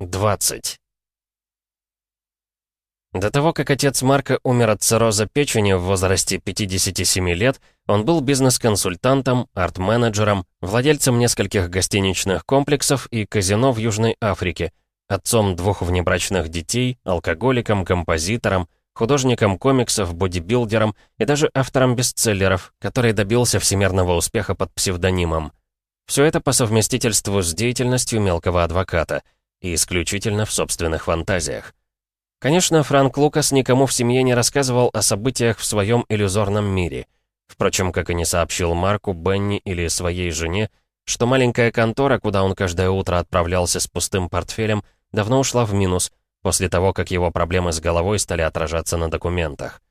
20. До того, как отец Марка умер от цирроза печени в возрасте 57 лет, он был бизнес-консультантом, арт-менеджером, владельцем нескольких гостиничных комплексов и казино в Южной Африке, отцом двух внебрачных детей, алкоголиком, композитором, художником комиксов, бодибилдером и даже автором бестселлеров, который добился всемирного успеха под псевдонимом. Все это по совместительству с деятельностью мелкого адвоката — и исключительно в собственных фантазиях. Конечно, Франк Лукас никому в семье не рассказывал о событиях в своем иллюзорном мире. Впрочем, как и не сообщил Марку, Бенни или своей жене, что маленькая контора, куда он каждое утро отправлялся с пустым портфелем, давно ушла в минус, после того, как его проблемы с головой стали отражаться на документах.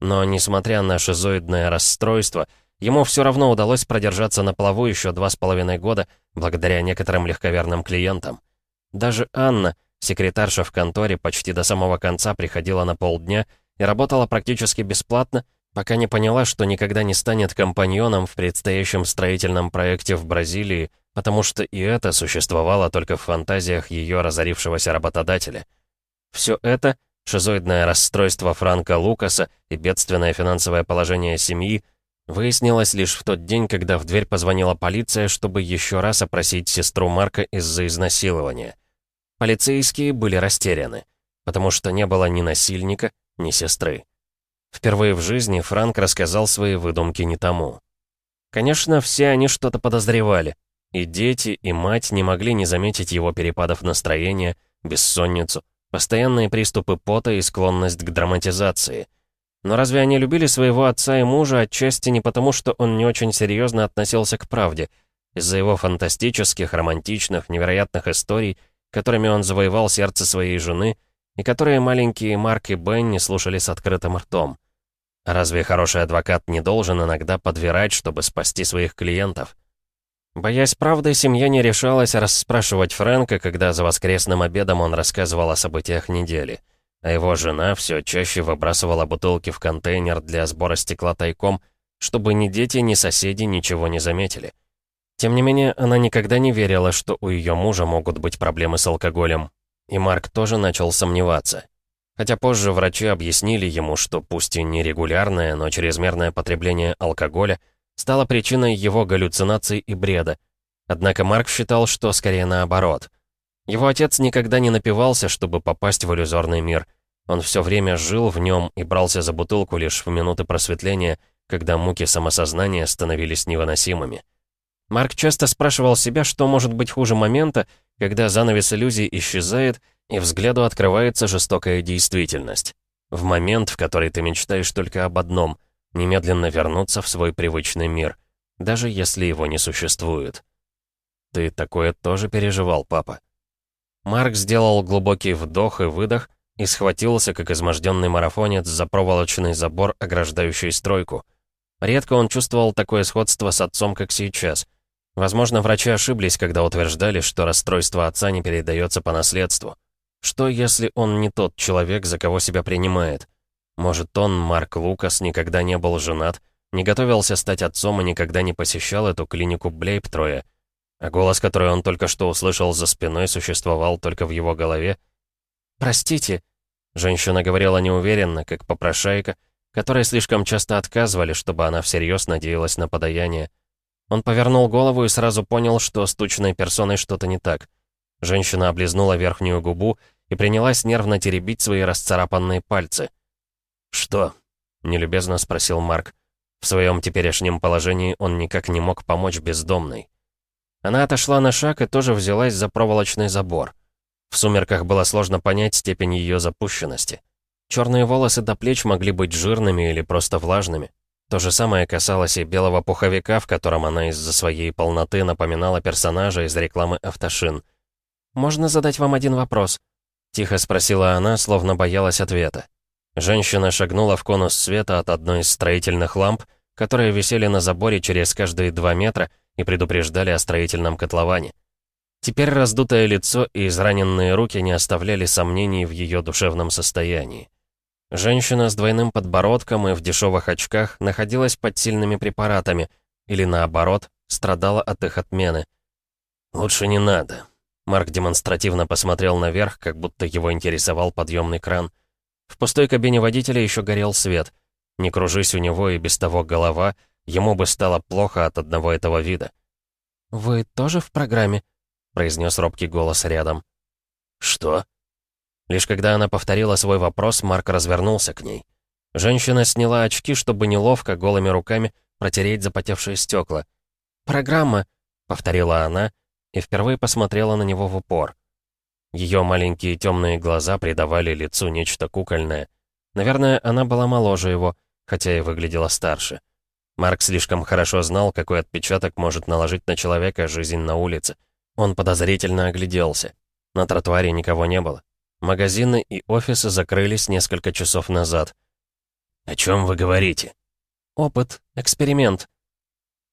Но, несмотря на шизоидное расстройство, ему все равно удалось продержаться на плаву еще два с половиной года благодаря некоторым легковерным клиентам. Даже Анна, секретарша в конторе, почти до самого конца приходила на полдня и работала практически бесплатно, пока не поняла, что никогда не станет компаньоном в предстоящем строительном проекте в Бразилии, потому что и это существовало только в фантазиях ее разорившегося работодателя. Все это, шизоидное расстройство Франка Лукаса и бедственное финансовое положение семьи, выяснилось лишь в тот день, когда в дверь позвонила полиция, чтобы еще раз опросить сестру Марка из-за изнасилования. Полицейские были растеряны, потому что не было ни насильника, ни сестры. Впервые в жизни Франк рассказал свои выдумки не тому. Конечно, все они что-то подозревали. И дети, и мать не могли не заметить его перепадов настроения, бессонницу, постоянные приступы пота и склонность к драматизации. Но разве они любили своего отца и мужа отчасти не потому, что он не очень серьезно относился к правде, из-за его фантастических, романтичных, невероятных историй — которыми он завоевал сердце своей жены и которые маленькие Марк и Бенни слушали с открытым ртом. Разве хороший адвокат не должен иногда подвирать, чтобы спасти своих клиентов? Боясь правды, семья не решалась расспрашивать Фрэнка, когда за воскресным обедом он рассказывал о событиях недели. А его жена все чаще выбрасывала бутылки в контейнер для сбора стекла тайком, чтобы ни дети, ни соседи ничего не заметили. Тем не менее, она никогда не верила, что у ее мужа могут быть проблемы с алкоголем. И Марк тоже начал сомневаться. Хотя позже врачи объяснили ему, что пусть и нерегулярное, но чрезмерное потребление алкоголя стало причиной его галлюцинаций и бреда. Однако Марк считал, что скорее наоборот. Его отец никогда не напивался, чтобы попасть в иллюзорный мир. Он все время жил в нем и брался за бутылку лишь в минуты просветления, когда муки самосознания становились невыносимыми. Марк часто спрашивал себя, что может быть хуже момента, когда занавес иллюзий исчезает, и взгляду открывается жестокая действительность. В момент, в который ты мечтаешь только об одном — немедленно вернуться в свой привычный мир, даже если его не существует. Ты такое тоже переживал, папа? Марк сделал глубокий вдох и выдох и схватился, как изможденный марафонец, за проволочный забор, ограждающий стройку. Редко он чувствовал такое сходство с отцом, как сейчас — Возможно, врачи ошиблись, когда утверждали, что расстройство отца не передается по наследству. Что, если он не тот человек, за кого себя принимает? Может, он, Марк Лукас, никогда не был женат, не готовился стать отцом и никогда не посещал эту клинику Блейптроя? А голос, который он только что услышал за спиной, существовал только в его голове? «Простите», — женщина говорила неуверенно, как попрошайка, которой слишком часто отказывали, чтобы она всерьез надеялась на подаяние. Он повернул голову и сразу понял, что с тучной персоной что-то не так. Женщина облизнула верхнюю губу и принялась нервно теребить свои расцарапанные пальцы. «Что?» — нелюбезно спросил Марк. В своем теперешнем положении он никак не мог помочь бездомной. Она отошла на шаг и тоже взялась за проволочный забор. В сумерках было сложно понять степень ее запущенности. Черные волосы до плеч могли быть жирными или просто влажными. То же самое касалось и белого пуховика, в котором она из-за своей полноты напоминала персонажа из рекламы автошин. «Можно задать вам один вопрос?» Тихо спросила она, словно боялась ответа. Женщина шагнула в конус света от одной из строительных ламп, которые висели на заборе через каждые два метра и предупреждали о строительном котловане. Теперь раздутое лицо и израненные руки не оставляли сомнений в ее душевном состоянии. Женщина с двойным подбородком и в дешевых очках находилась под сильными препаратами, или наоборот, страдала от их отмены. «Лучше не надо», Марк демонстративно посмотрел наверх, как будто его интересовал подъемный кран. В пустой кабине водителя еще горел свет. Не кружись у него и без того голова, ему бы стало плохо от одного этого вида. «Вы тоже в программе?» — произнес робкий голос рядом. «Что?» Лишь когда она повторила свой вопрос, Марк развернулся к ней. Женщина сняла очки, чтобы неловко голыми руками протереть запотевшие стекла. «Программа», — повторила она, и впервые посмотрела на него в упор. Ее маленькие темные глаза придавали лицу нечто кукольное. Наверное, она была моложе его, хотя и выглядела старше. Марк слишком хорошо знал, какой отпечаток может наложить на человека жизнь на улице. Он подозрительно огляделся. На тротуаре никого не было. Магазины и офисы закрылись несколько часов назад. «О чем вы говорите?» «Опыт, эксперимент»,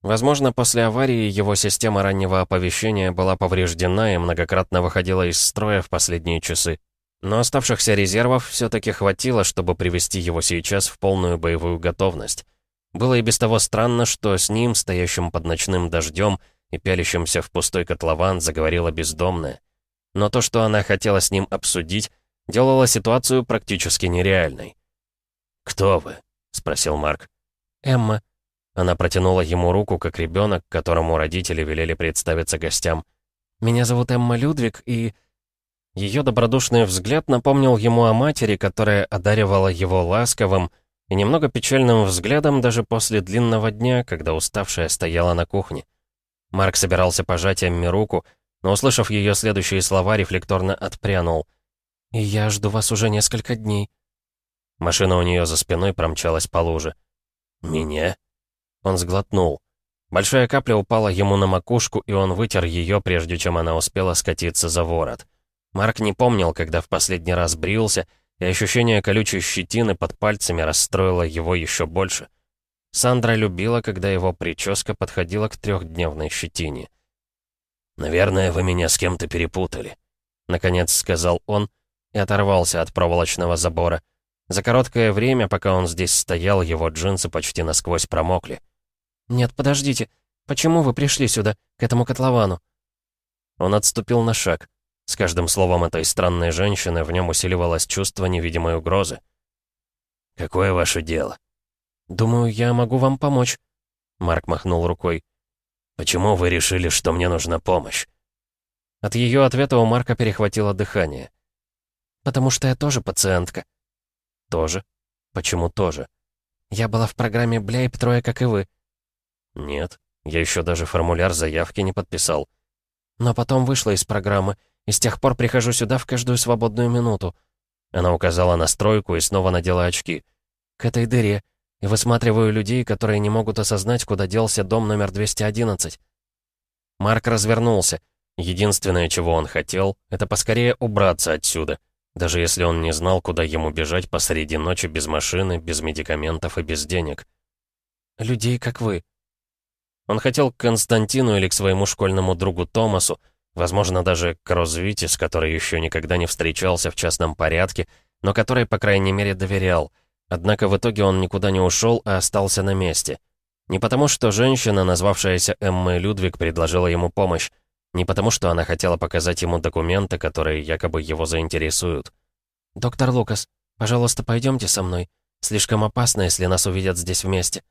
Возможно, после аварии его система раннего оповещения была повреждена и многократно выходила из строя в последние часы. Но оставшихся резервов все-таки хватило, чтобы привести его сейчас в полную боевую готовность. Было и без того странно, что с ним, стоящим под ночным дождем и пялящимся в пустой котлован, заговорила бездомная. Но то, что она хотела с ним обсудить, делало ситуацию практически нереальной. «Кто вы?» — спросил Марк. «Эмма», она протянула ему руку, как ребенок, которому родители велели представиться гостям. «Меня зовут Эмма Людвиг, и...» Ее добродушный взгляд напомнил ему о матери, которая одаривала его ласковым и немного печальным взглядом даже после длинного дня, когда уставшая стояла на кухне. Марк собирался пожать Эмме руку, но, услышав ее следующие слова, рефлекторно отпрянул. «И я жду вас уже несколько дней». Машина у нее за спиной промчалась по луже. «Меня?» Он сглотнул. Большая капля упала ему на макушку, и он вытер ее, прежде чем она успела скатиться за ворот. Марк не помнил, когда в последний раз брился, и ощущение колючей щетины под пальцами расстроило его еще больше. Сандра любила, когда его прическа подходила к трехдневной щетине. «Наверное, вы меня с кем-то перепутали», — наконец сказал он и оторвался от проволочного забора. За короткое время, пока он здесь стоял, его джинсы почти насквозь промокли. «Нет, подождите. Почему вы пришли сюда, к этому котловану?» Он отступил на шаг. С каждым словом этой странной женщины в нем усиливалось чувство невидимой угрозы. «Какое ваше дело?» «Думаю, я могу вам помочь», — Марк махнул рукой. «Почему вы решили, что мне нужна помощь?» От ее ответа у Марка перехватило дыхание. «Потому что я тоже пациентка». «Тоже? Почему тоже?» «Я была в программе Бляйб трое, как и вы. «Нет, я еще даже формуляр заявки не подписал». «Но потом вышла из программы, и с тех пор прихожу сюда в каждую свободную минуту». Она указала на стройку и снова надела очки. «К этой дыре, и высматриваю людей, которые не могут осознать, куда делся дом номер 211». Марк развернулся. Единственное, чего он хотел, это поскорее убраться отсюда, даже если он не знал, куда ему бежать посреди ночи без машины, без медикаментов и без денег. «Людей, как вы», он хотел к Константину или к своему школьному другу Томасу, возможно, даже к Розвите, с которой еще никогда не встречался в частном порядке, но которой, по крайней мере, доверял. Однако в итоге он никуда не ушел, а остался на месте. Не потому, что женщина, назвавшаяся Эммой Людвиг, предложила ему помощь, не потому, что она хотела показать ему документы, которые якобы его заинтересуют. «Доктор Лукас, пожалуйста, пойдемте со мной. Слишком опасно, если нас увидят здесь вместе».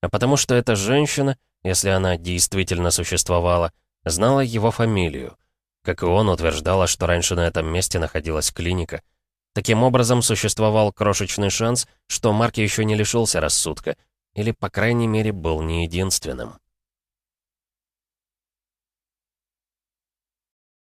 А потому что эта женщина если она действительно существовала, знала его фамилию. Как и он, утверждала, что раньше на этом месте находилась клиника. Таким образом, существовал крошечный шанс, что Марк еще не лишился рассудка, или, по крайней мере, был не единственным.